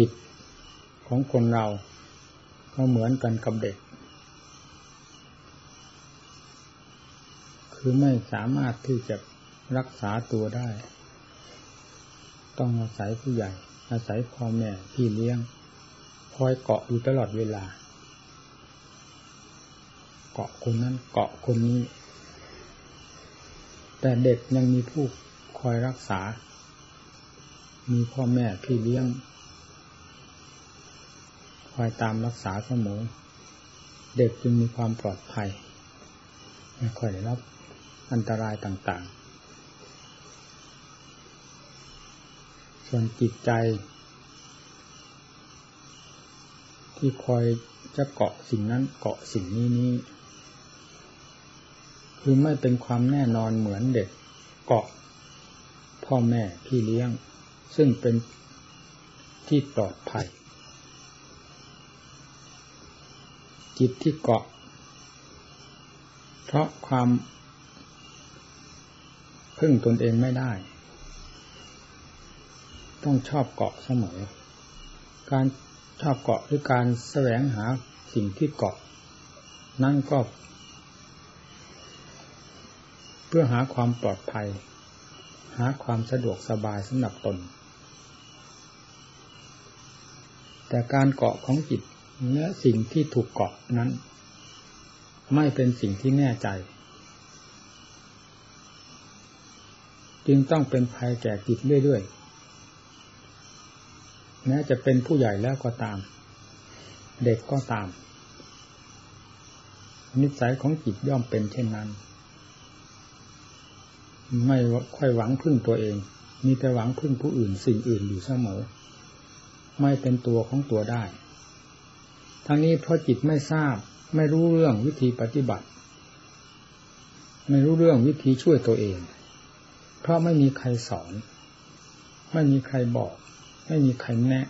จิตของคนเราก็เหมือนกันกับเด็ก คือไม่สามารถที่จะรักษาตัวได้ ต้องอาศัยผู้ใหญ่ อาศัยพ่อแม่พี่เลี้ยง คอยเกาะอยู่ตลอดเวลา เกาะคนนั้นเกาะคนนี้ แต่เด็กยังมีผู้คอยรักษา มีพ่อแม่พี่เลี้ยง คอยตามรักษาเสมอ เด็กจึงมีความปลอดภัย ไม่ค่อยได้รับอันตรายต่างๆ ส่วนจิตใจ ที่คอยจะเกาะสิ่งนั้นเกาะสิ่งนี้นี้คือไม่เป็นความแน่นอนเหมือนเด็กเกาะ พ่อแม่พี่เลี้ยง ซึ่งเป็นที่ปลอดภัย จิตที่เกาะ เพราะความ พึ่งตนเองไม่ได้ ต้องชอบเกาะเสมอ การชอบเกาะหรือการแสวงหาสิ่งที่เกาะ นั่นก็ เพื่อหาความปลอดภัย หาความสะดวกสบายสำหรับตน แต่การเกาะของจิต และสิ่งที่ถูกเกาะนั้น ไม่เป็นสิ่งที่แน่ใจ จึงต้องเป็นภัยแก่จิตเรื่อยๆแม้จะเป็นผู้ใหญ่แล้วก็ตาม เด็กก็ตาม นิสัยของจิตย่อมเป็นเช่นนั้น ไม่ค่อยหวังพึ่งตัวเอง มีแต่หวังพึ่งผู้อื่นสิ่งอื่นอยู่เสมอ ไม่เป็นตัวของตัวได้ ทั้งนี้เพราะจิตไม่ทราบ ไม่รู้เรื่องวิธีปฏิบัติ ไม่รู้เรื่องวิธีช่วยตัวเอง เพราะไม่มีใครสอน ไม่มีใครบอก ไม่มีใครแนะ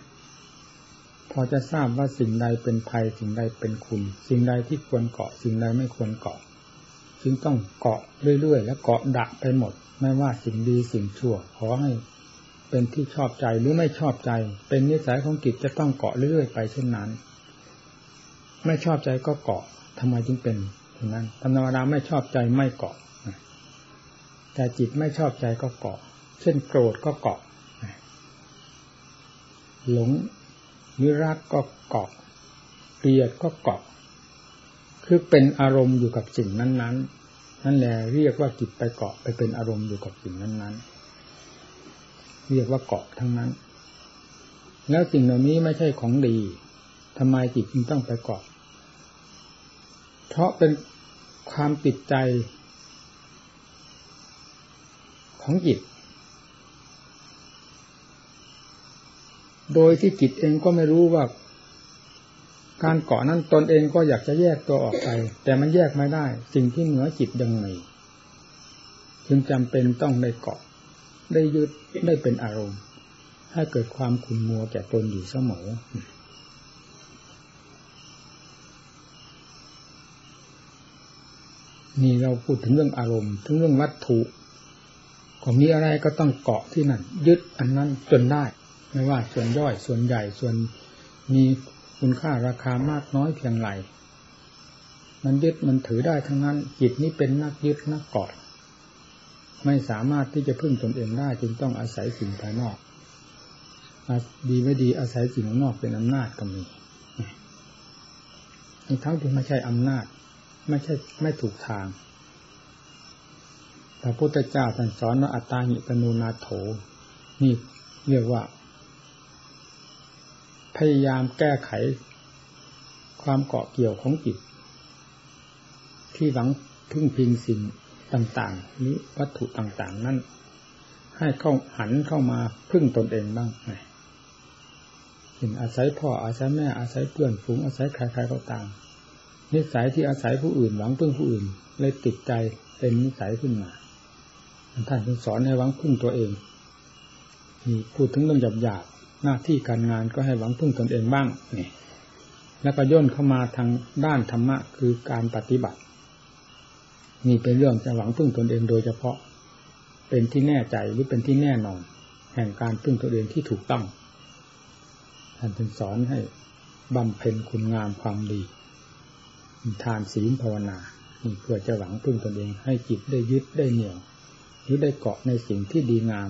พอจะทราบว่าสิ่งใดเป็นภัยสิ่งใดเป็นคุณ สิ่งใดที่ควรเกาะ สิ่งใดไม่ควรเกาะจึงต้องเกาะเรื่อยๆ และเกาะดักไปหมด ไม่ว่าสิ่งดีสิ่งชั่วขอให้เป็นที่ชอบใจหรือไม่ชอบใจ เป็นนิสัยของกิจจะต้องเกาะเรื่อยๆ ไปเช่นนั้น ไม่ชอบใจก็เกาะทำไมจึงเป็นอย่างนั้นธรรมดาไม่ชอบใจไม่เกาะแต่จิตไม่ชอบใจก็เกาะ เช่นโกรธก็เกาะหลงยิรักก็เกาะเกลียดก็เกาะ คือเป็นอารมณ์อยู่กับสิ่งนั้นๆนนั่นแหละเรียกว่าจิตไปเกาะไปเป็นอารมณ์อยู่กับสิ่งนั้นๆ เรียกว่าเกาะทั้งนั้น แล้วสิ่งเหล่านี้ไม่ใช่ของดีทำไมจิตจึงต้องไปเกาะ เพราะเป็นความติดใจของจิต โดยที่จิตเองก็ไม่รู้ว่า การเกาะนั้นตนเองก็อยากจะแยกตัวออกไป แต่มันแยกไม่ได้ สิ่งที่เหนือจิตยังไงจึงจำเป็นต้องได้เกาะ ได้ยึดได้เป็นอารมณ์ ให้เกิดความขุ่นมัวแก่ตนอยู่เสมอ นี่เราพูดถึงเรื่องอารมณ์ ถึงเรื่องวัตถุ ก็มีอะไรก็ต้องเกาะที่นั่น ยึดอันนั้นจนได้ ไม่ว่าส่วนย่อยส่วนใหญ่ส่วนมีคุณค่าราคามากน้อยเพียงไรมันยึดมันถือได้ทั้งนั้น จิตนี้เป็นนักยึดนักเกาะไม่สามารถที่จะพึ่งตนเองได้จึงต้องอาศัยสิ่งภายนอกดีไม่ดีอาศัยสิ่งนอกเป็นอำนาจก็มีทั้งที่ไม่ใช่อำนาจ ไม่ใช่ไม่ถูกทางพระพุทธเจ้าท่านสอนว่าอัตตาหิตนูนาโถ นี่เรียกว่า พยายามแก้ไข ความเกาะเกี่ยวของจิต ที่หวังพึ่งพิงสิ่งต่างๆนี้วัตถุต่างๆ นั้นให้เข้าหันเข้ามาพึ่งตนเองบ้างเห็นอาศัยพ่ออาศัยแม่อาศัยเพื่อนฝูงอาศัยใครๆก็ตาม นิสัยที่อาศัยผู้อื่นหวังพึ่งผู้อื่น เลยติดใจเป็นนิสัยขึ้นมาท่านสอนให้หวังพึ่งตัวเองมีพูดถึงเรื่องหยาบหยาบหน้าที่การงานก็ให้หวังพึ่งตนเองบ้างนี่แล้วก็ย่นเข้ามาทางด้านธรรมะคือการปฏิบัตินี่เป็นเรื่องจะหวังพึ่งตนเองโดยเฉพาะ เป็นที่แน่ใจหรือเป็นที่แน่นอน แห่งการพึ่งตนเองที่ถูกต้องท่านจึงสอนให้บำเพ็ญคุณงามความดี ทานศีลภาวนานี่เพื่อจะหวังพึ่งตนเอง ให้จิตได้ยึดได้เหนี่ยวหรือได้เกาะในสิ่งที่ดีงาม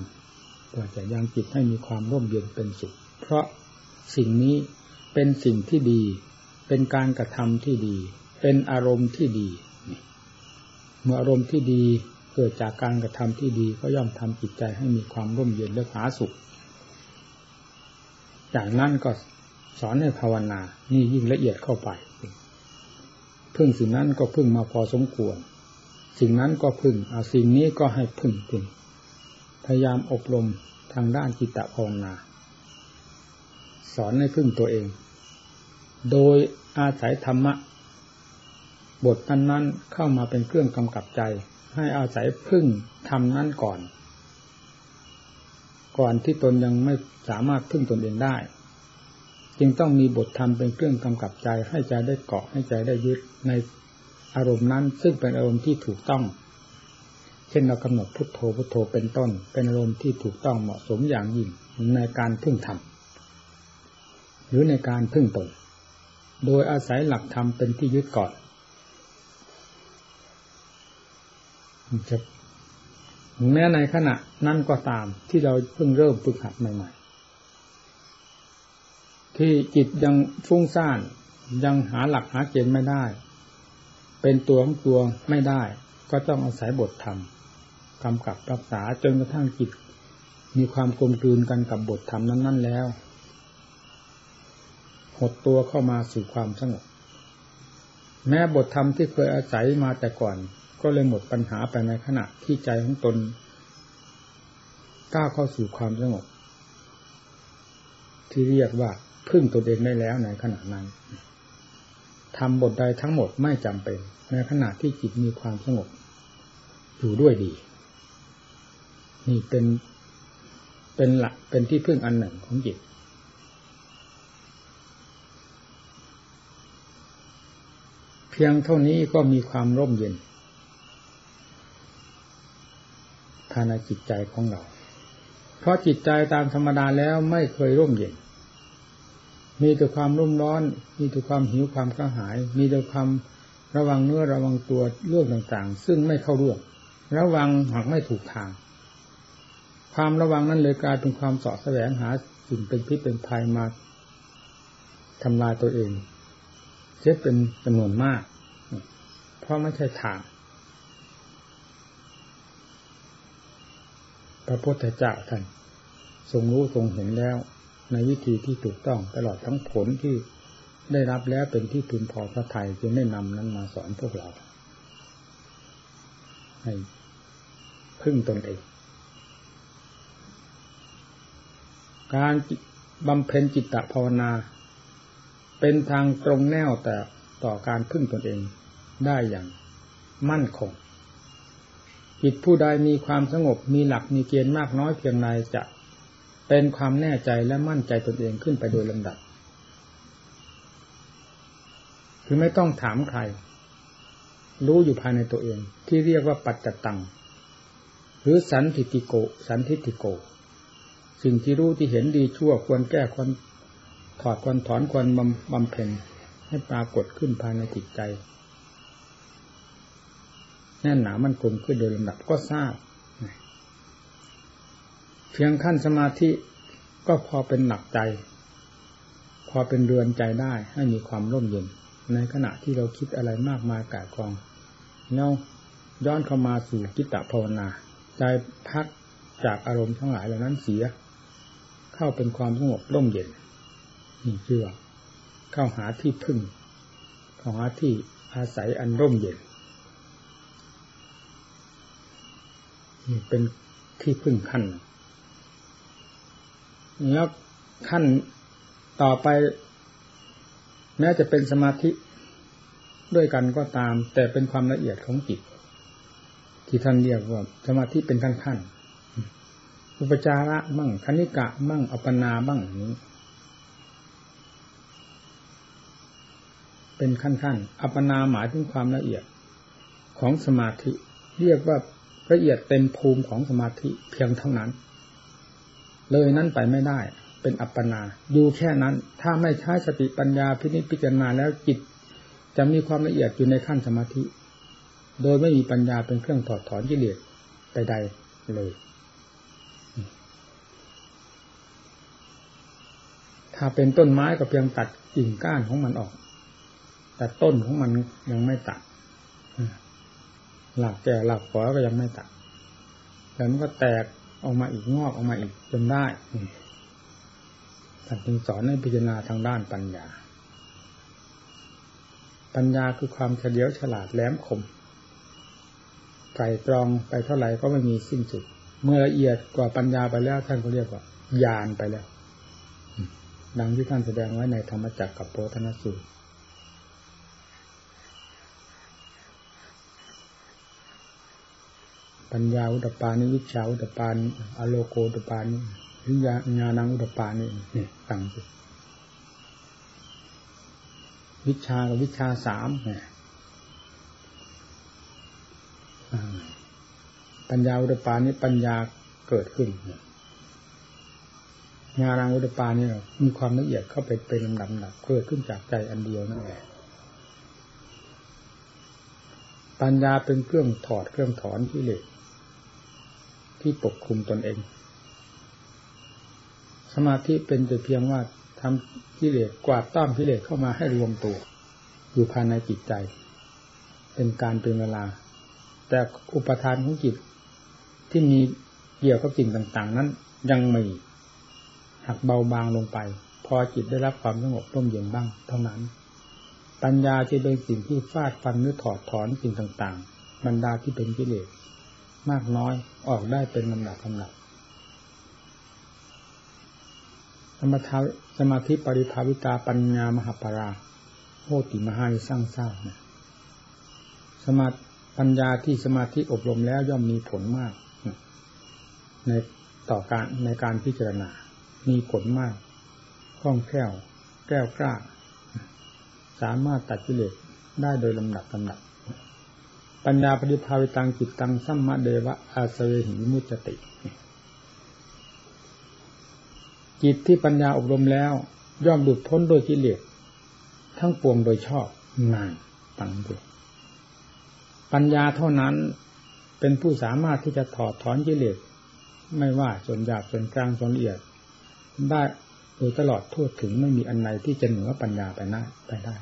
เพื่อจะยังจิตให้มีความร่มเย็นเป็นสุข เพราะสิ่งนี้เป็นสิ่งที่ดี เป็นการกระทำที่ดี เป็นอารมณ์ที่ดี เมื่ออารมณ์ที่ดีเกิดจากการกระทำที่ดีก็ย่อมทำจิตใจให้มีความร่มเย็นและผาสุข จากนั้นก็สอนให้ภาวนา นี่ยิ่งละเอียดเข้าไป พึ่งสิ่งนั้นก็พึ่งมาพอสมควร สิ่งนั้นก็พึ่งเอาสิ่งนี้ก็ให้พึ่งพึ่งพยายามอบรมทางด้านจิตตภาวนา สอนให้พึ่งตัวเอง โดยอาศัยธรรมะ บทนั้นๆเข้ามาเป็นเครื่องกำกับใจ ให้อาศัยพึ่งทำนั้นก่อน ก่อนที่ตนยังไม่สามารถพึ่งตนเองได้ จึงต้องมีบทธรรมเป็นเครื่องกำกับใจ ให้ใจได้เกาะให้ใจได้ยึดในอารมณ์นั้น ซึ่งเป็นอารมณ์ที่ถูกต้อง เช่นเรากำหนดพุทโธพุทโธเป็นต้น เป็นอารมณ์ที่ถูกต้องเหมาะสมอย่างยิ่งในการพึ่งธรรมหรือในการพึ่งตนโดยอาศัยหลักธรรมเป็นที่ยึดก่อนจะแม้ในขณะนั้นก็ตามที่เราเพิ่งเริ่มฝึกหัดใหม่ ๆ ที่จิตยังฟุ้งซ่านยังหาหลักหาเกณฑ์ไม่ได้ เป็นตัวของตัวไม่ได้ ก็ต้องอาศัยบทธรรมกำกับรักษาจนกระทั่งจิต มีความกลมกลืนกันกับบทธรรมนั้น ๆ แล้ว หดตัวเข้ามาสู่ความสงบแม้บทธรรมที่เคยอาศัยมาแต่ก่อน ก็เลยหมดปัญหาไปในขณะที่ใจของตนก้าวเข้าสู่ความสงบที่เรียกว่า พึ่งตัวเองได้แล้วในขณะนั้นทำบทใดทั้งหมดไม่จำเป็น ในขณะที่จิตมีความสงบ อยู่ด้วยดี นี่เป็นเป็นหลักเป็นที่พึ่งอันหนึ่งของจิตเพียงเท่านี้ก็มีความร่มเย็นภายในจิตใจของเรา เพราะจิตใจตามธรรมดาแล้วไม่เคยร่มเย็น มีแต่ความรุ่มร้อน มีแต่ความหิวความกระหาย มีแต่ความระวังเนื้อระวังตัวเรื่องต่างๆ ซึ่งไม่เข้าร่วมระวังหากไม่ถูกทาง ความระวังนั้นเลยกลายเป็นความสอดแสวงหาสิ่งเป็นพิษเป็นภัยมาทำลายตัวเองเจ็บเป็นจำนวนมาก เพราะไม่ใช่ทางพระพุทธเจ้าท่านทรงรู้ทรงเห็นแล้ว ในวิธีที่ถูกต้องตลอดทั้งผลที่ได้รับแล้วเป็นที่พึงพอพระไทยจึงได้นำนั้นมาสอนพวกเรา ให้พึ่งตนเอง การบำเพ็ญจิตตภาวนา เป็นทางตรงแนวแต่ต่อการพึ่งตนเองได้อย่างมั่นคงจิตผู้ใดมีความสงบมีหลักมีเกณฑ์มากน้อยเพียงไรจะ เป็นความแน่ใจและมั่นใจตนเองขึ้นไปโดยลำดับ คือไม่ต้องถามใคร รู้อยู่ภายในตัวเอง ที่เรียกว่าปัจจตัง หรือสันทิติโก สันทิติโก สิ่งที่รู้ที่เห็นดีชั่วควรแก้ควรถอดควรถอนควรบำบำเพ็ญให้ปรากฏขึ้นภายในจิตใจแน่นหนามันคงขึ้นโดยลำดับก็ทราบ เพียงขั้นสมาธิก็พอเป็นหนักใจ พอเป็นเรือนใจได้ให้มีความร่มเย็น ในขณะที่เราคิดอะไรมากมายกายกองเนาย้อนเข้ามาสู่กิตตภาวนา ใจพักจากอารมณ์ทั้งหลายเหล่านั้นเสีย เข้าเป็นความสงบร่มเย็นนี่คือว่าเข้าหาที่พึ่ง เข้าหาที่อาศัยอันร่มเย็นนี่เป็นที่พึ่งขั้น แล้วขั้นต่อไป แม้จะเป็นสมาธิด้วยกันก็ตาม แต่เป็นความละเอียดของจิต ที่ท่านเรียกว่าสมาธิเป็นขั้นขั้นอุปจาระบ้างคณิกะบ้างอัปนาบ้างนี้ เป็นขั้นๆอัปนาหมายถึงความละเอียดของสมาธิ เรียกว่าละเอียดเต็มภูมิของสมาธิเพียงเท่านั้น เลยนั้นไปไม่ได้ เป็นอัปปนาอยู่แค่นั้น ถ้าไม่ใช้สติปัญญาพินิจพิจารณาแล้วจิต จะมีความละเอียดอยู่ในขั้นสมาธิ โดยไม่มีปัญญาเป็นเครื่องถอดถอนกิเลสใดๆเลย ถ้าเป็นต้นไม้ก็เพียงตัดกิ่งก้านของมันออก แต่ต้นของมันยังไม่ตัดหลักแก่หลักขอก็ยังไม่ตัดแล้วมันก็แตก ออกมาอีกงอกออกมาอีกจนได้ท่านจึงสอนให้พิจารณาทางด้านปัญญา ปัญญาคือความเฉลียวฉลาดแหลมคมไตรตรองไปเท่าไหร่ก็ไม่มีสิ้นสุด เมื่อละเอียดกว่าปัญญาไปแล้วท่านก็เรียกว่าญาณไปแล้ว ดังที่ท่านแสดงไว้ในธรรมจักรกับโพธนสูตร ปัญญาอุตปานิวิชาอุตปานิอโลโกอุตปานิวิญญาญาณังอุตปานินี่ฟังสิวิชากับวิชาสามเนี่ยปัญญาอุตปานิปัญญาเกิดขึ้นญาณังอุตปานี่มีความละเอียดเข้าไปเป็นลำดับดับเกิดขึ้นจากใจอันเดียวนั่นแหละปัญญาเป็นเครื่องถอดเครื่องถอนที่เหล็ก ที่ปกคลุมตนเอง สมาธิเป็นแต่เพียงว่าทำกิเลสกวาดต้อมกิเลสเข้ามาให้รวมตัว อยู่ภายในจิตใจ เป็นการเป็นเวลา แต่อุปทานของจิตที่มีเกี่ยวกับสิ่งต่าง ๆ นั้น ยังมีหักเบาบางลงไป พอจิตได้รับความสงบร่มเย็นบ้าง เท่านั้น ปัญญาที่เป็นสิ่งที่ฟาดฟันหรือถอดถอนสิ่งต่าง ๆ บรรดาที่เป็นกิเลส มากน้อยออกได้เป็นลำดับลำดับสมาธิสมาธิปริภาวิตาปัญญามหาปราโหติมหาสร้างเศร้านะสมาปัญญาที่สมาธิอบรมแล้วย่อมมีผลมาก ในต่อการในการพิจารณา มีผลมากคล่องแคล่วแก้วกล้า สามารถตัดกิเลสได้โดยลำดับลำดับ ปัญญาปฏิภาวิตังจิตตังสัมมาเดวะอาเวหิมุจติ จิตที่ปัญญาอบรมแล้ว ย่อมหลุดพ้นโดยกิเลสทั้งปวงโดยชอบนานตังดูปัญญาเท่านั้นเป็นผู้สามารถที่จะถอดถอนกิเลสไม่ว่าส่วนหยาบส่วนกลางส่วนละเอียด ได้โดยตลอดทั่วถึงไม่มีอันไหนที่จะเหนือปัญญาไปนะไปได้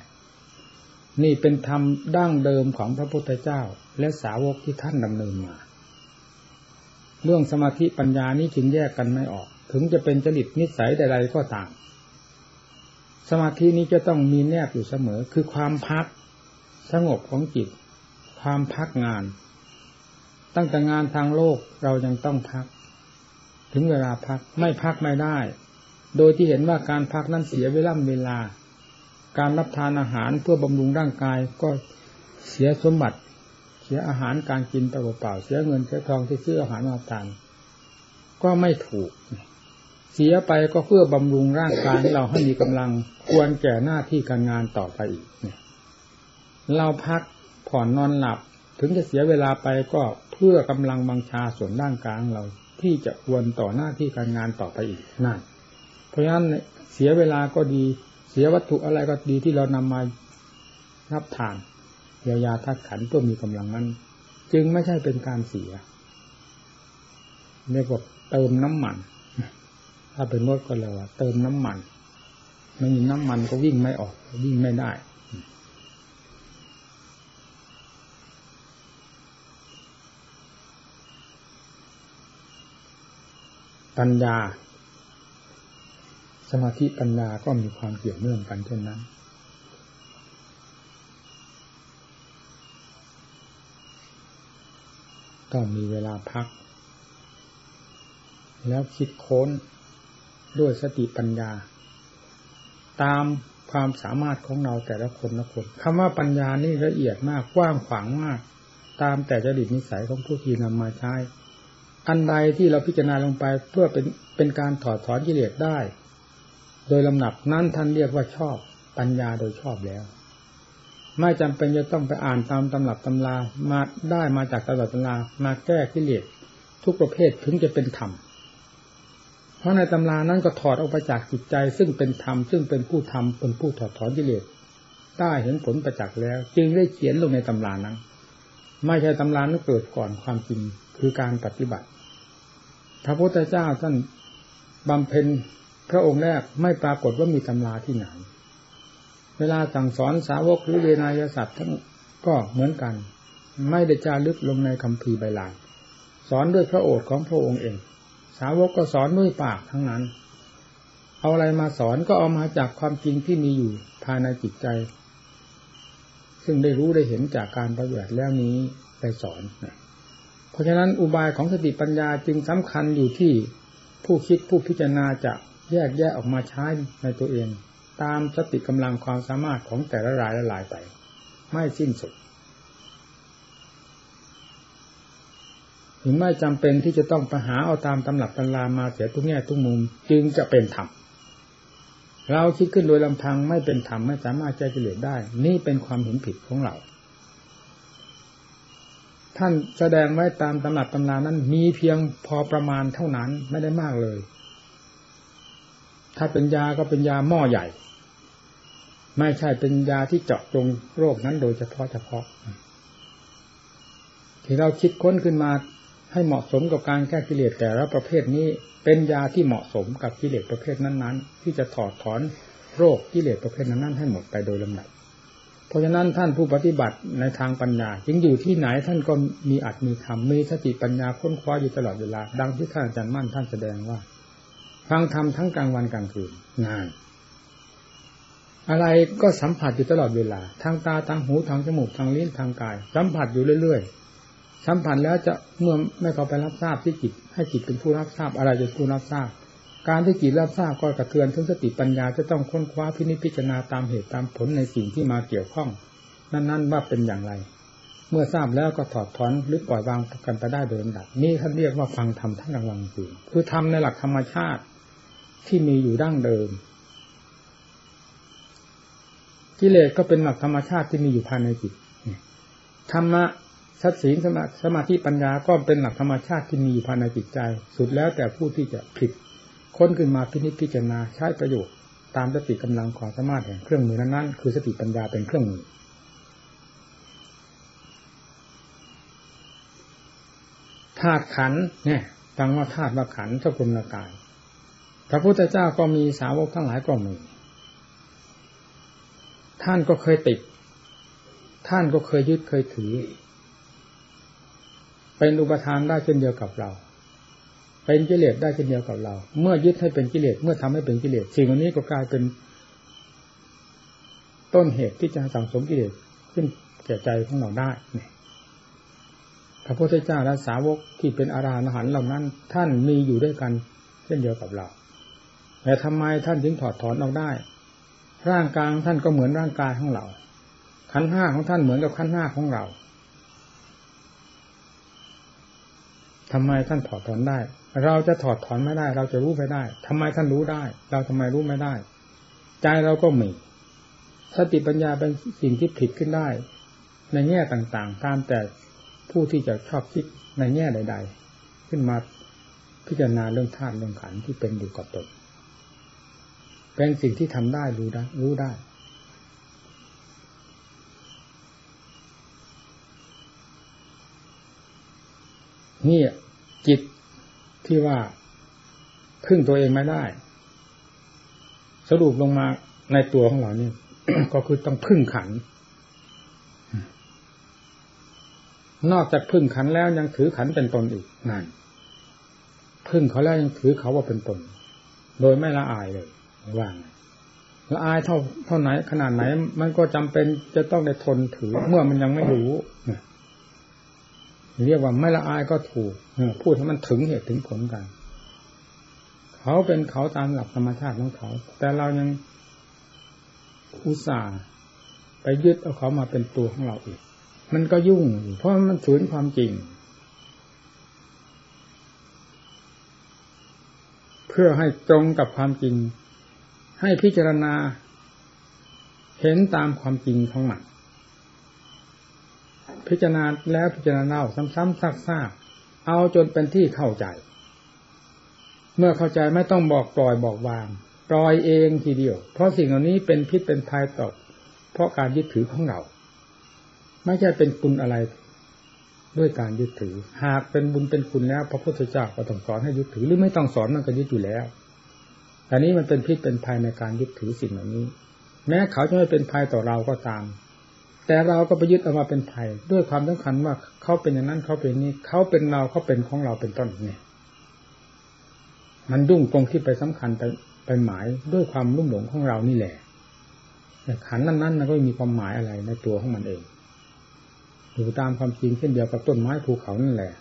นี่เป็นธรรมดั้งเดิมของพระพุทธเจ้า และสาวกที่ท่านดำเนินมา เรื่องสมาธิปัญญานี้จึงแยกกันไม่ออก ถึงจะเป็นจริตนิสัยใดๆก็ตาม สมาธินี้จะต้องมีแนบอยู่เสมอ คือความพักสงบของจิต ความพักงาน ตั้งแต่งานทางโลกเรายังต้องพัก ถึงเวลาพักไม่พักไม่ได้ โดยที่เห็นว่าการพักนั้นเสียเวลาเวลา การรับทานอาหารเพื่อบำรุงร่างกายก็เสียสมบัติ เสียอาหารการกินเปล่าๆเสียเงินเสียทองที่ซื้ออาหารมาทาน ก็ไม่ถูก เสียไปก็เพื่อบำรุงร่างกายเราให้มีกำลังควรแก่หน้าที่การงานต่อไปอีกเนี่ยเราพักผ่อนนอนหลับ ถึงจะเสียเวลาไปก็เพื่อกำลังบังชาส่วนร่างกายเราที่จะควรต่อหน้าที่การงานต่อไปอีกนั่นเพราะฉะนั้นเสียเวลาก็ดี เสียวัตถุอะไรก็ดีที่เรานำมารับทานเยียวยาทัดขันเพื่อมีกำลังนั้น จึงไม่ใช่เป็นการเสียเรียกว่าเติมน้ำมัน ถ้าเป็นรถก็เลยว่า เติมน้ำมันไม่มีน้ำมันก็วิ่งไม่ออก วิ่งไม่ได้ปัญญา สมาธิปัญญาก็มีความเกี่ยวเนื่องกันเช่นนั้น ต้องมีเวลาพัก แล้วคิดค้นด้วยสติปัญญา ตามความสามารถของเราแต่ละคนละคนคำว่าปัญญานี่ละเอียดมากกว้างขวางมาก ตามแต่จริตนิสัยของผู้ที่นำมาใช้อันใดที่เราพิจารณาลงไปเพื่อเป็นเป็นการถอดถอนกิเลสได้ โดยลำดับนั้นท่านเรียกว่าชอบปัญญาโดยชอบแล้ว ไม่จำเป็นจะต้องไปอ่านตามตำรับตำรามาได้มาจากตำรับตำรามาแก้กิเลสทุกประเภทถึงจะเป็นธรรมเพราะในตำรานั้นก็ถอดออกไปจากจิตใจ ซึ่งเป็นธรรมซึ่งเป็นผู้ทำเป็นผู้ถอดถอนกิเลสได้เห็นผลประจักษ์แล้ว จึงได้เขียนลงในตำรานั้น ไม่ใช่ตำรานั้นเกิดก่อนความจริงคือการปฏิบัติพระพุทธเจ้าท่านบำเพ็ญ พระองค์แรกไม่ปรากฏว่ามีตำราที่ไหน เวลาสั่งสอนสาวกหรือเวนยสัตว์ทั้งก็เหมือนกัน ไม่ได้จารึกลงในคำพีใบลานสอนด้วยพระโอษฐ์ของพระองค์เอง สาวกก็สอนด้วยปากทั้งนั้น เอาอะไรมาสอนก็เอามาจากความจริงที่มีอยู่ภายในจิตใจ ซึ่งได้รู้ได้เห็นจากการปฏิบัติแล้วนี้ไปสอน เพราะฉะนั้นอุบายของสติปัญญาจึงสำคัญอยู่ที่ผู้คิดผู้พิจารณาจะ แยกแยกออกมาใช้ในตัวเอง ตามสติกำลังความสามารถของแต่ละรายละลายไป ไม่สิ้นสุดถึงไม่จำเป็นที่จะต้องไปหาเอาตามตำหลับตำรามาเสียทุกแง่ทุกมุมจึงจะเป็นธรรมเราคิดขึ้นโดยลำพังไม่เป็นธรรมไม่สามารถแก้กิเลสได้ นี่เป็นความเห็นผิดของเรา ท่านแสดงไว้ตามตำหนักตำรานั้นมีเพียงพอประมาณเท่านั้นไม่ได้มากเลย ถ้าเป็นยาก็เป็นยาหม้อใหญ่ ไม่ใช่เป็นยาที่เจาะจงโรคนั้นโดยเฉพาะเฉพาะ ที่เราคิดค้นขึ้นมาให้เหมาะสมกับการแก้กิเลสแต่ละประเภทนี้เป็นยาที่เหมาะสมกับกิเลสประเภทนั้น ๆ ที่จะถอดถอนโรคกิเลสประเภทนั้นๆให้หมดไปโดยลำดับเพราะฉะนั้นท่านผู้ปฏิบัติในทางปัญญาจึงอยู่ที่ไหนท่านก็มีอัตมีธรรมมีสติปัญญาค้นคว้าอยู่ตลอดเวลา ดังที่ท่านอาจารย์มั่นท่านแสดงว่า ฟังธรรมทั้งกลางวันกลางคืนนาน อะไรก็สัมผัสอยู่ตลอดเวลา ทางตาทางหูทางจมูกทางลิ้นทางกาย สัมผัสอยู่เรื่อยๆ สัมผัสแล้วจะเมื่อไม่เข้าไปรับทราบที่จิต ให้จิตเป็นผู้รับทราบอะไรเป็นผู้รับทราบ การที่จิตรับทราบก็กระเทือนถึงสติปัญญาจะต้องค้นคว้าพินิจพิจารณาตามเหตุตามผลในสิ่งที่มาเกี่ยวข้อง นั่นๆว่าเป็นอย่างไรเมื่อทราบแล้วก็ถอดถอนหรือปล่อยวางกันไปได้โดยลำดับนี่ท่านเรียกว่าฟังธรรมทั้งกลางวันคืนคือทำในหลักธรรมชาติ ที่มีอยู่ดั้งเดิม กิเลสก็เป็นหลักธรรมชาติที่มีอยู่ภายในจิตธรรมะทัศศีลสมาธิปัญญาก็เป็นหลักธรรมชาติที่มีอยู่ภายในจิตใจ สุดแล้วแต่ผู้ที่จะผิด ค้นขึ้นมาพินิจพิจารณาใช้ประโยชน์ตามสติกำลังความสามารถแห่งเครื่องมือนั้นๆคือสติปัญญาเป็นเครื่องมือธาตุขันเนี่ยฟังว่าธาตุว่าขันสกุลกาย พระพุทธเจ้าก็มีสาวกทั้งหลายก็มีท่านก็เคยติด ท่านก็เคยยึดเคยถือ เป็นอุปทานได้เช่นเดียวกับเรา เป็นกิเลสได้เช่นเดียวกับเรา เมื่อยึดให้เป็นกิเลส เมื่อทำให้เป็นกิเลส สิ่งเหล่านี้ก็กลายเป็น ต้นเหตุที่จะสั่งสมกิเลสขึ้นแก่ใจของเราได้พระพุทธเจ้าและสาวกที่เป็นอาราหันเหล่านั้น ท่านมีอยู่ด้วยกัน เช่นเดียวกับเรา แต่ทำไมท่านจึงถอดถอนออกได้ ร่างกายท่านก็เหมือนร่างกายของเรา ขันห้าของท่านเหมือนกับขันห้าของเราทำไมท่านถอดถอนได้ เราจะถอดถอนไม่ได้ เราจะรู้ไม่ได้ทำไมท่านรู้ได้ เราทำไมรู้ไม่ได้ ใจเราก็มีสติปัญญาเป็นสิ่งที่ผิดขึ้นได้ ในแง่ต่างๆ ตามแต่ผู้ที่จะชอบคิดในแง่ใด ๆ ขึ้นมาพิจารณาเรื่องธาตุเรื่องขันธ์ที่เป็นอยู่กับตน เป็นสิ่งที่ทำได้รู้ได้รู้ได้ นี่จิตที่ว่าพึ่งตัวเองไม่ได้ สรุปลงมาในตัวของเรานี่ก็คือต้องพึ่งขัน นอกจากพึ่งขันแล้วยังถือขันเป็นตนอีกนั่นพึ่งเขาแล้วยังถือเขาว่าเป็นตน โดยไม่ละอายเลย ว่างละอายเท่าเท่าไหนขนาดไหน มันก็จำเป็นจะต้องได้ทนถือ เมื่อมันยังไม่รู้เรียกว่าไม่ละอายก็ถูกพูดให้มันถึงเหตุถึงผลกัน เขาเป็นเขาตามหลักธรรมชาติของเขา แต่เรายังอุตส่าห์ไปยึดเอาเขามาเป็นตัวของเราอีก มันก็ยุ่ง เพราะมันฝืนความจริง เพื่อให้ตรงกับความจริง ให้พิจารณา เห็นตามความจริงของมันพิจารณาแล้วพิจารณาซ้ำๆซากๆเอาจนเป็นที่เข้าใจ เมื่อเข้าใจไม่ต้องบอกปล่อยบอกวางปล่อยเองทีเดียว เพราะสิ่งเหล่านี้เป็นพิษเป็นภัยต่อเพราะการยึดถือของเราไม่ใช่เป็นคุณอะไรด้วยการยึดถือ หากเป็นบุญเป็นคุณแล้ว พระพุทธเจ้าก็ต้องสอนให้ยึดถือหรือไม่ต้องสอนมันก็ยึดอยู่แล้ว แต่นี้มันเป็นพิษเป็นภัยในการยึดถือสิ่งเหล่านี้ แม้เขาจะไม่เป็นภัยต่อเราก็ตาม แต่เราก็ไปยึดเอามาเป็นภัย ด้วยความสำคัญว่าเขาเป็นอย่างนั้นเขาเป็นนี้ เขาเป็นเราเขาเป็นของเราเป็นต้นเนี่ย มันดุ้งตรงที่ไปสำคัญไปไปหมายด้วยความรุ่มหลงของเรานี่แหละแต่ขันนั้นๆมันก็มีความหมายอะไรในตัวของมันเองอยู่ตามความจริงเช่นเดียวกับต้นไม้ภูเขานั่นแหละ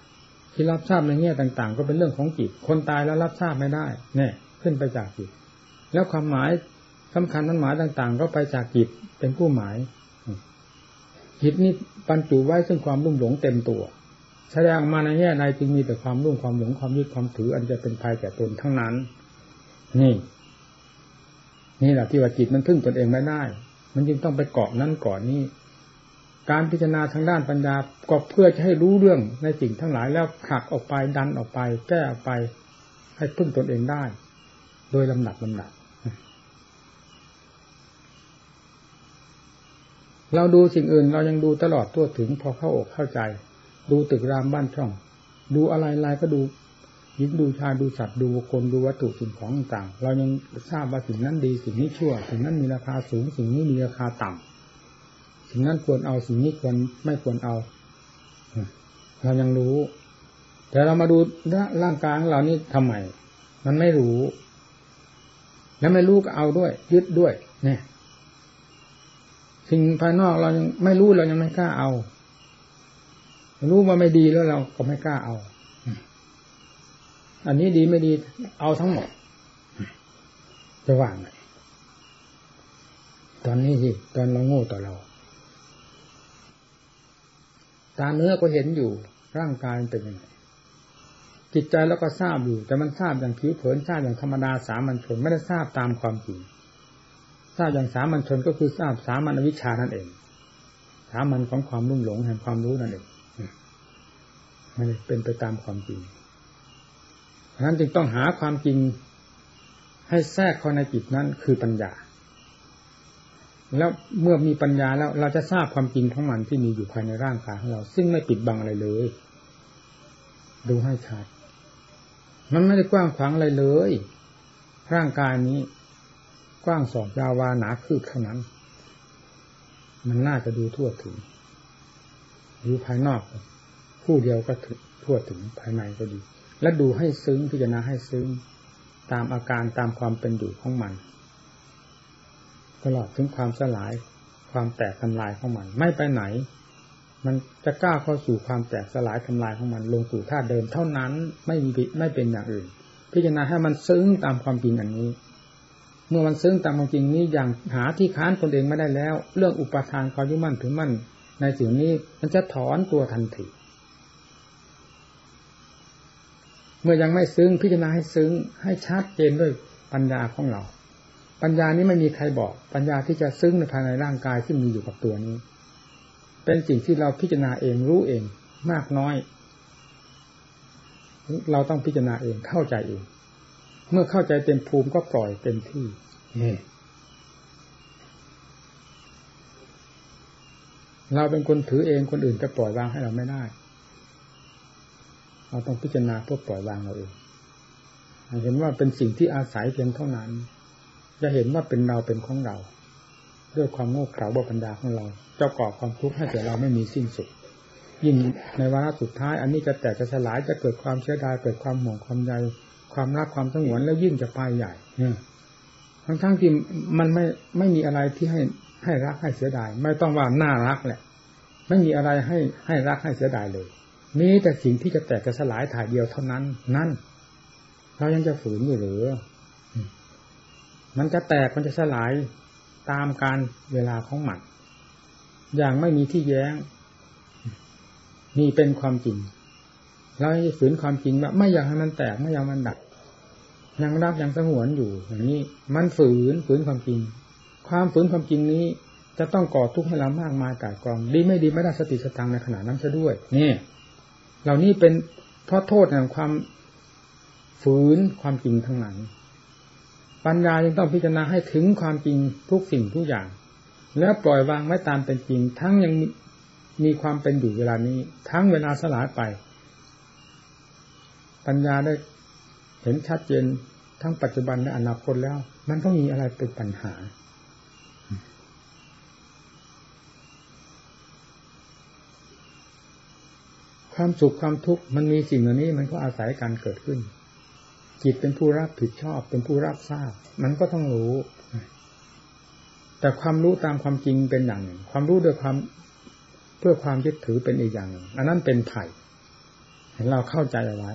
ที่รับทราบในแง่ต่าง ๆ ก็เป็นเรื่องของจิตคนตายแล้วรับทราบไม่ได้ เนี่ย ขึ้นไปจากจิต แล้วความหมายสำคัญนั้นหมายต่าง ๆ ก็ไปจากจิตเป็นผู้หมายจิตนี้บรรจุไว้ซึ่งความรุ่มหลงเต็มตัวแสดงมาในแง่ใดจึงมีแต่ความรุ่มความหลงความยึดความถือ อันจะเป็นภัยแก่ตนทั้งนั้น นี่ นี่แหละที่ว่าจิตมันพึ่งตนเองไม่ได้ มันจึงต้องไปเกาะนั่นเกาะนี่การพิจารณาทางด้านปัญญาก็เพื่อจะให้รู้เรื่องในสิ่งทั้งหลายแล้วผลักออกไปดันออกไป แก้ออกไป ให้พึ่งตนเองได้ โดยลำดับลำดับเราดูสิ่งอื่นเรายังดูตลอดตัวถึงพอเข้าอกเข้าใจ ดูตึกรามบ้านช่อง ดูอะไรอะไรก็ดูยิงดูชาดูสัตว์ดูคนดูวัตถุสิ่งของต่าง เรายังทราบว่าสิ่งนั้นดีสิ่งนี้ชั่ว สิ่งนั้นมีราคาสูง สิ่งนี้มีราคาต่ำสิ่งนั้นควรเอาสิ่งนี้ควรไม่ควรเอาเรายังรู้ แต่เรามาดูร่างกายของเรานี่ทำไม มันไม่รู้ แล้วไม่รู้ก็เอาด้วย ยึดด้วย เนี่ยสิ่งภายนอกเรายังไม่รู้เรายังไม่กล้าเอา รู้ว่าไม่ดีแล้วเราก็ไม่กล้าเอา อันนี้ดีไม่ดี เอาทั้งหมดจะว่างไงตอนนี้สิตอนเราโง่ต่อเรา ตาเนื้อก็เห็นอยู่ร่างกายเป็นยังไง จิตใจแล้วก็ทราบอยู่ แต่มันทราบอย่างผิวเผินทราบอย่างธรรมดาสามัญชนไม่ได้ทราบตามความจริงทราบอย่างสามัญชนก็คือทราบสามัญวิชานั่นเอง สามัญของความรุ่งหลงแห่งความรู้นั่นเองไม่เป็นไปตามความจริงเพราะนั้นจึงต้องหาความจริงให้แทรกเข้าในจิตนั้นคือปัญญา แล้วเมื่อมีปัญญาแล้วเราจะทราบความจริงของมันที่มีอยู่ภายในร่างกายของเรา ซึ่งไม่ปิดบังอะไรเลย ดูให้ชัด มันไม่ได้กว้างขวางอะไรเลย ร่างกายนี้ กว้างสองยาววาหนาคืบเท่านั้น มันน่าจะดูทั่วถึงดูภายนอกผู้เดียวก็ถึงทั่วถึงภายในก็ดี และดูให้ซึ้งพิจารณาให้ซึ้งตามอาการตามความเป็นอยู่ของมัน ตลอดถึงความสลายความแตกทำลายของมัน ไม่ไปไหน มันจะกล้าเข้าสู่ความแตกสลายทำลายของมันลงสู่ธาตุเดิมเท่านั้นไม่มีไม่เป็นอย่างอื่น พิจารณาให้มันซึ้งตามความจริงอย่างนี้ เมื่อมันซึ้งตามความจริงนี้อย่างหาที่ค้านตนเองไม่ได้แล้ว เรื่องอุปทานความยึดมั่นถือมั่น ในสิ่งนี้มันจะถอนตัวทันทีเมื่อยังไม่ซึ้งพิจารณาให้ซึ้งให้ชัดเจนด้วยปัญญาของเรา ปัญญานี้ไม่มีใครบอก ปัญญาที่จะซึ้งในภายในร่างกายที่มีอยู่กับตัวนี้ เป็นสิ่งที่เราพิจารณาเองรู้เอง มากน้อย เราต้องพิจารณาเองเข้าใจเอง เมื่อเข้าใจเต็มภูมิก็ปล่อยเต็มที่เราเป็นคนถือเองคนอื่นจะปล่อยวางให้เราไม่ได้ เราต้องพิจารณาเพื่อปล่อยวางเราเองเห็นว่าเป็นสิ่งที่อาศัยเพียงเท่านั้น จะเห็นว่าเป็นเราเป็นของเรา ด้วยความโง่เขลาบปัญญาของเรา เจ้าก่อความทุกข์ให้แก่เราไม่มีสิ้นสุด ยิ่งในวาระสุดท้าย อันนี้จะแตกจะสลายจะเกิดความเชื่อดายเกิดความห่วงความใยความรักความสงวนแล้วยิ่งจะไปใหญ่ทั้งทั้งที่มันไม่ไม่มีอะไรที่ให้ให้รักให้เสียดาย ไม่ต้องว่าน่ารักแหละ ไม่มีอะไรให้ให้รักให้เสียดายเลยมีแต่สิ่งที่จะแตกจะสลายถ่ายเดียวเท่านั้น นั่นเรายังจะฝืนอยู่หรือ มันจะแตกมันจะสลาย ตามการเวลาของมัน อย่างไม่มีที่แย้ง นี่เป็นความจริงเราจะฝืนความจริงว่าไม่อยากให้มันแตกไม่อยากมันดับยังรักยังสงวนอยู่อย่างนี้ มันฝืนฝืนความจริง ความฝืนความจริงนี้ จะต้องก่อทุกข์ให้เรามากมายกายกอง ดีไม่ดีไม่ได้สติสตังในขณะนั้นซะด้วยนี่เหล่านี้เป็นเพราะโทษแห่งความฝืนความจริงทั้งนั้น ปัญญาจึงต้องพิจารณาให้ถึงความจริงทุกสิ่งทุกอย่าง แล้วปล่อยวางไว้ตามเป็นจริง ทั้งยังมีความเป็นอยู่เวลานี้ ทั้งเวลาสลายไป ปัญญาได้เห็นชัดเจนทั้งปัจจุบันและอนาคตแล้ว มันต้องมีอะไรเป็นปัญหาความสุขความทุกข์มันมีสิ่งเหล่านี้มันก็อาศัยการเกิดขึ้น จิตเป็นผู้รับผิดชอบ เป็นผู้รับทราบ มันก็ต้องรู้ แต่ความรู้ตามความจริงเป็นอย่างหนึ่ง ความรู้ด้วยความเพื่อความยึดถือเป็นอีกอย่างหนึ่งอันนั้นเป็นไผ่เห็นเราเข้าใจเอาไว้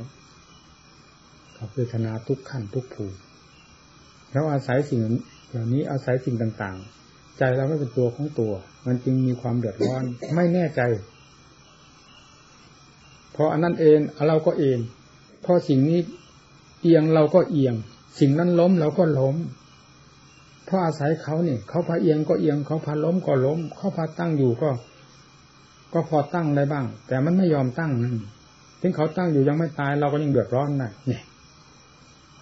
กับเวทนาทุกขั้นทุกภูมิแล้วอาศัยสิ่งเหล่านี้อาศัยสิ่งต่างๆ ใจเราไม่เป็นตัวของตัว มันจึงมีความเดือดร้อน ไม่แน่ใจ พออันนั้นเองเราก็เองพอสิ่งนี้ เอียงเราก็เอียง สิ่งนั้นล้มเราก็ล้ม เพราะอาศัยเขาเนี่ยเขาพาเอียงก็เอียงเขาพาล้มก็ล้ม เขาพาตั้งอยู่ก็ ก็พอตั้งได้บ้าง แต่มันไม่ยอมตั้งนั่นถึงเขาตั้งอยู่ยังไม่ตายเราก็ยังเดือดร้อนนะเนี่ย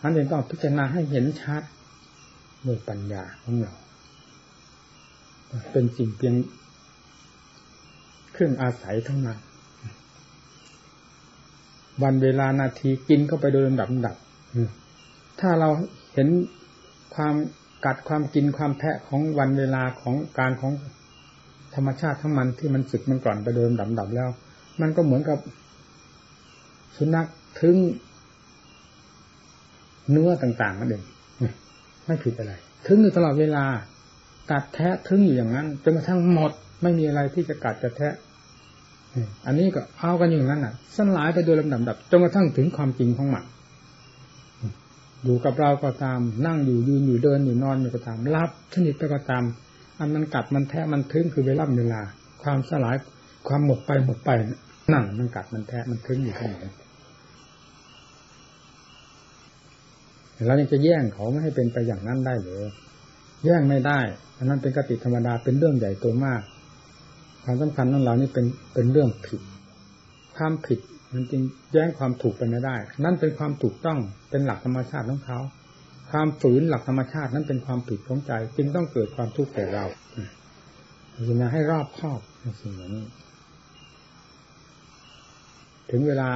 อันนี้ต้องพิจารณาให้เห็นชัดด้วยปัญญาของเรา เป็นสิ่งเพียงเครื่องอาศัยทั้งนั้นวันเวลานาทีกินเข้าไปโดยลำดับดับ ถ้าเราเห็นความกัดความกินความแทะของวันเวลาของการของธรรมชาติทั้งมันที่มันสึกมันกร่อนไปโดยลำดับดับแล้ว มันก็เหมือนกับสุนัขถึงเนื้อต่างๆนั่นเองไม่ผิดอะไร ถึงอยู่ตลอดเวลากัดแทะถึงอยู่อย่างนั้นจนกระทั่งหมดไม่มีอะไรที่จะกัดจะแทะอันนี้ก็เอากันอย่างนั้นอะสลายไปโดยลำดับดับจนกระทั่งถึงความจริงของมัน อยู่กับเราก็ตาม นั่งอยู่ยืนอยู่เดินอยู่นอนอยู่ก็ตามรับชนิดไปก็ตาม อันมันกัดมันแทะมันทึ้งคือเวลาเวลา ความสลายความหมดไปหมดไปนั่นมันกัดมันแทะมันทึ้งอยู่ที่ไหนเรายังจะแย่งเขาไม่ให้เป็นไปอย่างนั้นได้หรือแย่งไม่ได้อันนั้นเป็นกติธรรมดาเป็นเรื่องใหญ่โตมาก ความสำคัญของเรานี่เป็นเป็นเรื่องผิด ความผิด มันจึงแย้งความถูกไปไม่ได้ นั่นเป็นความถูกต้องเป็นหลักธรรมชาติของเขา ความฝืนหลักธรรมชาตินั้นเป็นความผิดของใจ จึงต้องเกิดความทุกข์แก่เราจึงให้รอบครอบในสิ่งเหล่านี้ ถึงเวลา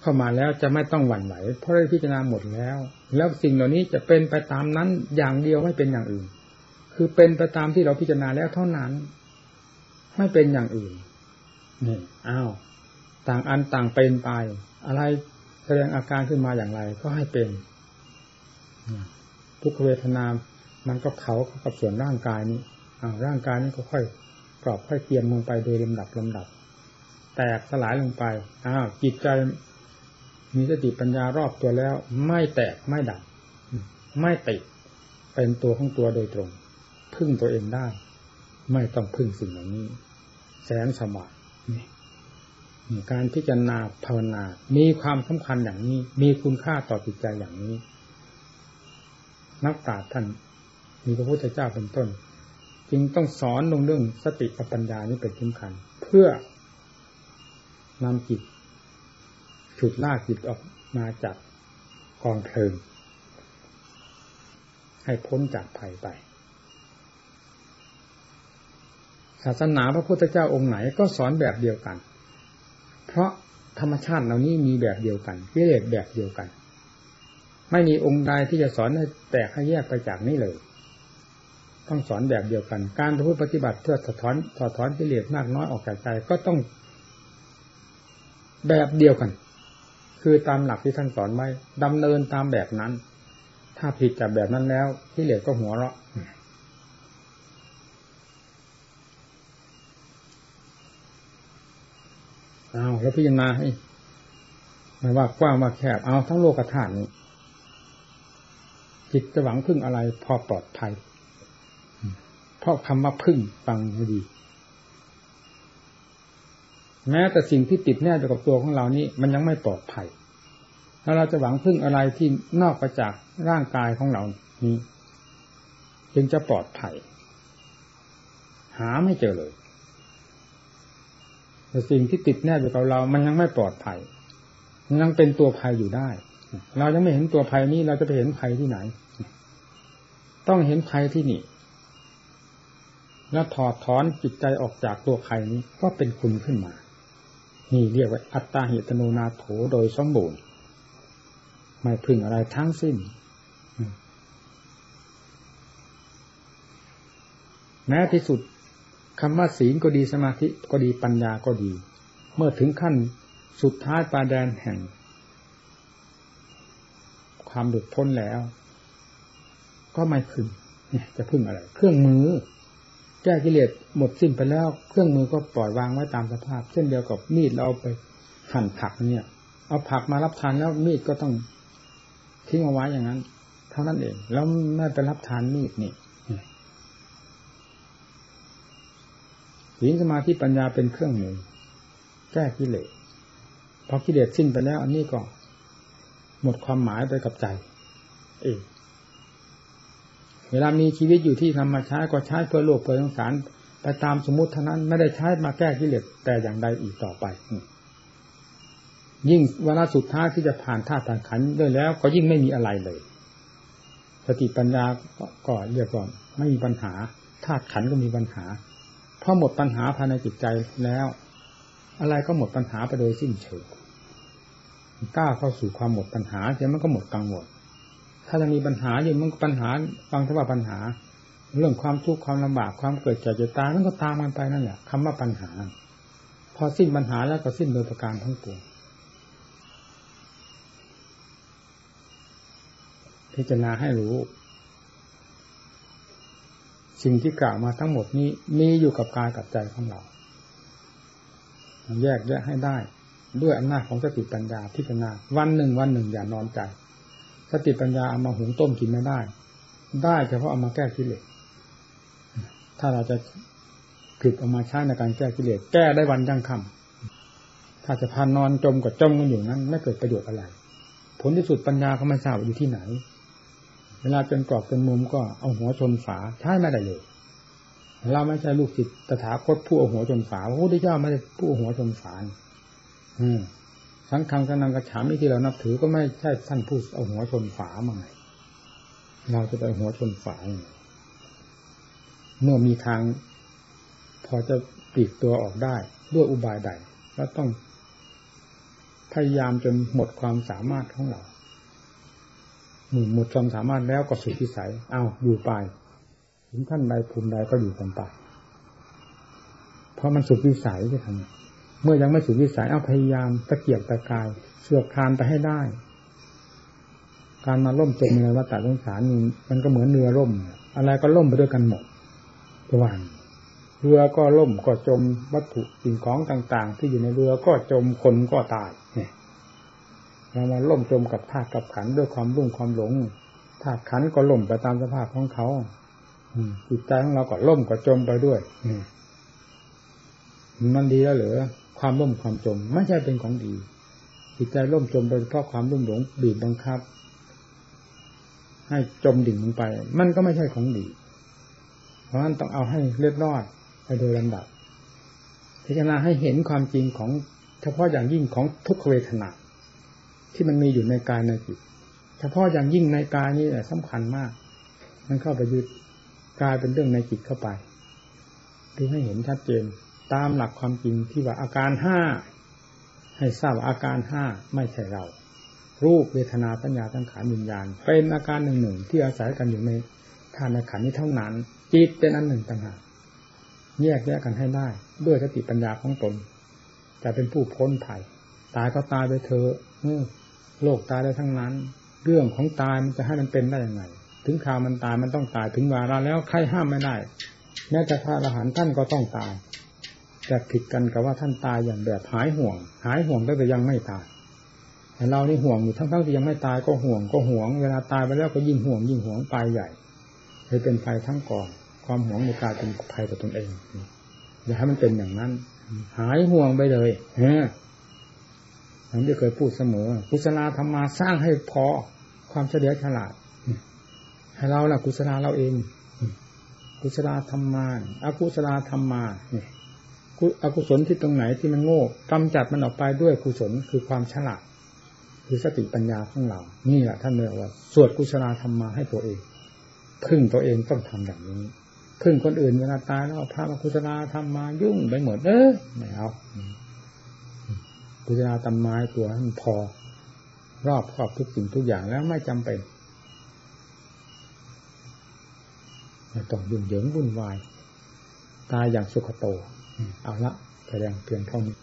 เข้ามาแล้วจะไม่ต้องหวั่นไหว เพราะได้พิจารณาหมดแล้ว แล้วสิ่งเหล่านี้จะเป็นไปตามนั้นอย่างเดียวไม่เป็นอย่างอื่น คือเป็นไปตามที่เราพิจารณาแล้วเท่านั้น ไม่เป็นอย่างอื่นนี่อ้าว ต่างอันต่างเป็นไป อะไรแสดงอาการขึ้นมาอย่างไร ก็ให้เป็นทุกเวทนา มันก็เผากับส่วนร่างกายนี้อ้าร่างกายนี้ก็ค่อยกรอบค่อยเตรียมลงไปโดยลำดับลำดับ แตกสลายลงไปอ้าวจิตใจมีสติปัญญารอบตัวแล้ว ไม่แตกไม่ดับ ไม่ติดเป็นตัวของตัวโดยตรง พึ่งตัวเองได้ ไม่ต้องพึ่งสิ่งเหล่านี้ แสนสว่างนี่ การพิจารณาภาวนา มีความสำคัญอย่างนี้ มีคุณค่าต่อจิตใจอย่างนี้ นักปราชญ์ท่าน มีพระพุทธเจ้าเป็นต้น จึงต้องสอนลงเรื่องสติปัญญานี้เป็นสำคัญ เพื่อนำจิตฉุดลากจิตออกมาจากกองเพลิง ให้พ้นจากภัยไป ศาสนาพระพุทธเจ้าองค์ไหนก็สอนแบบเดียวกัน ราะธรรมชาติเหล่านี้มีแบบเดียวกันกิเลสแบบเดียวกัน ไม่มีองค์ใดที่จะสอนให้แตกให้แยกไปจากนี้เลยต้องสอนแบบเดียวกัน การพูดปฏิบัติเพื่อถอดถอนถอดถอนกิเลสมากน้อยออกจากใจก็ต้อง แบบเดียวกัน คือตามหลักที่ท่านสอนไว้ดำเนินตามแบบนั้น ถ้าผิดจากแบบนั้นแล้วที่เลือก็หัวเราะ เอาแล้วพิจารณาให้ไม่ว่ากว้างว่าแคบเอาทั้งโลกธาตุนี้จิตจะหวังพึ่งอะไรพอปลอดภัยเพราะคำว่าพึ่งฟังให้ดี แม้แต่สิ่งที่ติดแน่กับตัวของเรานี้ มันยังไม่ปลอดภัยแล้วเราจะหวังพึ่งอะไรที่นอกไปจากร่างกายของเรานี้จึงจะปลอดภัย หาไม่เจอเลย แต่สิ่งที่ติดแน่อยู่กับเรา มันยังไม่ปลอดภัยมันยังเป็นตัวภัยอยู่ได้ เรายังไม่เห็นตัวภัยนี้เราจะไปเห็นภัยที่ไหน ต้องเห็นภัยที่นี่ แล้วถอดถอนจิตใจออกจากตัวภัยนี้ก็เป็นคุณขึ้นมา นี่เรียกว่าอัตตาหิตโนนาโถโดยสมบูรณ์ไม่พึ่งอะไรทั้งสิ้น แม้ที่สุด คำว่าศีลก็ดีสมาธิก็ดีปัญญาก็ดี เมื่อถึงขั้นสุดท้ายปาแดนแห่ง ความหลุดพ้นแล้ว ก็ไม่พึ่งเนี่ยจะพึ่งอะไร เครื่องมือ แก้กิเลสหมดสิ้นไปแล้ว เครื่องมือก็ปล่อยวางไว้ตามสภาพ เช่นเดียวกับมีดเราเอาไปหั่นผักเนี่ย เอาผักมารับทานแล้วมีดก็ต้องทิ้งเอาไว้อย่างนั้น เท่านั้นเอง แล้วไม่ไปรับทานมีดนี่ ศีลสมาธิปัญญาเป็นเครื่องมือแก้กิเลสพอกิเลสสิ้นไปแล้ว อันนี้ก็หมดความหมายไปกับใจ เองเวลามีชีวิตอยู่ที่ธรรมชาติก็ใช้เพื่อโลกเพื่อสงสารไปตามสมมติเท่านั้นไม่ได้ใช้มาแก้กิเลสแต่อย่างใดอีกต่อไป ยิ่งเวลาสุดท้ายที่จะผ่านธาตุผ่านขันด้วยแล้ว ก็ยิ่งไม่มีอะไรเลย สติปัญญาก็เรียกว่าไม่มีปัญหาธาตุขันก็มีปัญหา พอหมดปัญหาภายในจิตใจแล้ว อะไรก็หมดปัญหาไปโดยสิ้นเชิงก้าวเข้าสู่ความหมดปัญหาเดี๋ยวมันก็หมดกังวลถ้าจะมีปัญหาอยู่มันปัญหาฟังถ้าว่าปัญหา เรื่องความทุกข์ความลำบากความเกิดแก่เจ็บตายมันก็ตามมันไปนั่นแหละคำว่าปัญหา พอสิ้นปัญหาแล้วก็สิ้นโดยประการทั้งปวงพิจารณาให้รู้ สิ่งที่กล่าวมาทั้งหมดนี้มีอยู่กับกายกับใจของเราแยกแยะให้ได้ ด้วยอำนาจของสติปัญญาพิจารณาวันหนึ่งวันหนึ่งอย่านอนใจ สติปัญญาเอามาหุงต้มกินไม่ได้ ได้เฉพาะเอามาแก้กิเลสถ้าเราจะผิดเอามาใช้ในการแก้กิเลสแก้ได้วันยั่งคำถ้าจะพานอนจมกับจมกันอยู่นั้น ไม่เกิดประโยชน์อะไร ผลที่สุดปัญญาเขาไม่ทราบอยู่ที่ไหน เวลาเป็นกรอบเป็นมุมก็เอาหัวชนฝาใช้ไม่ได้เลยเราไม่ใช่ลูกศิษย์ตถาคตผู้เอาหัวชนฝาพระพุทธเจ้าไม่ได้ผู้เอาหัวชนฝาอืมสังฆังกนังกระฉามนี่ที่เรานับถือก็ไม่ใช่ท่านผู้เอาหัวชนฝามาไงเราจะไปหัวชนฝาเมื่อมีทาง พอจะปีกตัวออกได้ ด้วยอุบายใด แล้วต้องพยายามจนหมดความสามารถของเรา หมดความสามารถแล้วก็สุดวิสัยเอาอยู่ไป ถึงขั้นใดภูมิใดก็อยู่กันไปเพราะมันสุดวิสัยจะทำเมื่อยังไม่สุดวิสัยเอาพยายามตะเกียบตะกายเสือกคานไปให้ได้ การมาล่มจมในวัฏสงสารนี้มันก็เหมือนเรือล่ม อะไรก็ล่มไปด้วยกันหมดระหว่างเรือก็ล่มก็จมวัตถุสิ่งของต่าง ๆ ที่อยู่ในเรือก็จมคนก็ตายเนี่ย เรามาล่มจมกับธาตุกับขันด้วยความรุ่งความหลงธาตุขันก็ล่มไปตามสภาพของเขาจิตใจของเราก็ล่มก็จมไปด้วยมันดีแล้วเหรอความล่มความจม ไม่ใช่เป็นของดี จิตใจล่มจมไปเพราะความรุ่มหลงบีบบังคับ ให้จมดิ่งลงไป มันก็ไม่ใช่ของดี เพราะฉะนั้นต้องเอาให้เลือดรอดไปโดยลำดับพิจารณาให้เห็นความจริงของเฉพาะอย่างยิ่งของทุกขเวทนา ที่มันมีอยู่ในกายในจิต เฉพาะอย่างยิ่งในกายนี่แหละสำคัญมาก มันเข้าไปยึดกายเป็นเรื่องในจิตเข้าไปดูให้เห็นชัดเจน ตามหลักความจริงที่ว่าอาการห้าให้ทราบว่าอาการห้าไม่ใช่เรา รูปเวทนาสัญญาตั้งขาวิญญาณ เป็นอาการหนึ่งหนึ่งที่อาศัยกันอยู่ในธาตุในขันนี้เท่านั้น จิตเป็นอันหนึ่งต่างหากแยกแยกกันให้ได้ ด้วยสติปัญญาของตน จะเป็นผู้พ้นภัยตายก็ตายไปเถอะ โลกตายได้ทั้งนั้น เรื่องของตายมันจะให้มันเป็นได้ยังไง ถึงข่าวมันตายมันต้องตายถึงวาระแล้วใครห้ามไม่ได้แม้แต่พระอรหันต์ท่านก็ต้องตายแต่ผิดกันกับว่าท่านตายอย่างแบบหายห่วง หายห่วงแต่ยังไม่ตายแต่เรานี่ห่วงอยู่ทั้งๆที่ยังไม่ตายก็ห่วงก็ห่วง เวลาตายไปแล้วก็ยิ่งห่วง ยิ่งห่วงตายใหญ่เลยเป็นภัยทั้งกอนความห่วงในกายเป็นภัยต่อตนเองอย่าให้มันเป็นอย่างนั้น หายห่วงไปเลยเผมจะเคยพูดเสมอ กุศลธรรมาสร้างให้พอความเฉลียวฉลาด ให้เราล่ะกุศลเราเอง กุศลธรรมาอากุศลธรรมาอกุศลที่ตรงไหนที่มันโง่กำจัดมันออกไปด้วยกุศลคือความฉลาด คือสติปัญญาของเรา นี่แหละท่านเรียกว่า สวดกุศลธรรมมาให้ตัวเอง พึ่งตัวเองต้องทำอย่างนี้พึ่งคนอื่นเวลาตายแล้วพระมากุศลธรรมมายุ่งไปหมดเออไม่เอา กุศลธรรมมาให้ตัวให้มันพอ รอบครอบทุกสิ่งทุกอย่างแล้วไม่จำเป็นไม่ต้องยุ่งเหยิงวุ่นวาย ตายอย่างสุขโต เอาละแสดงเพียงเท่านี้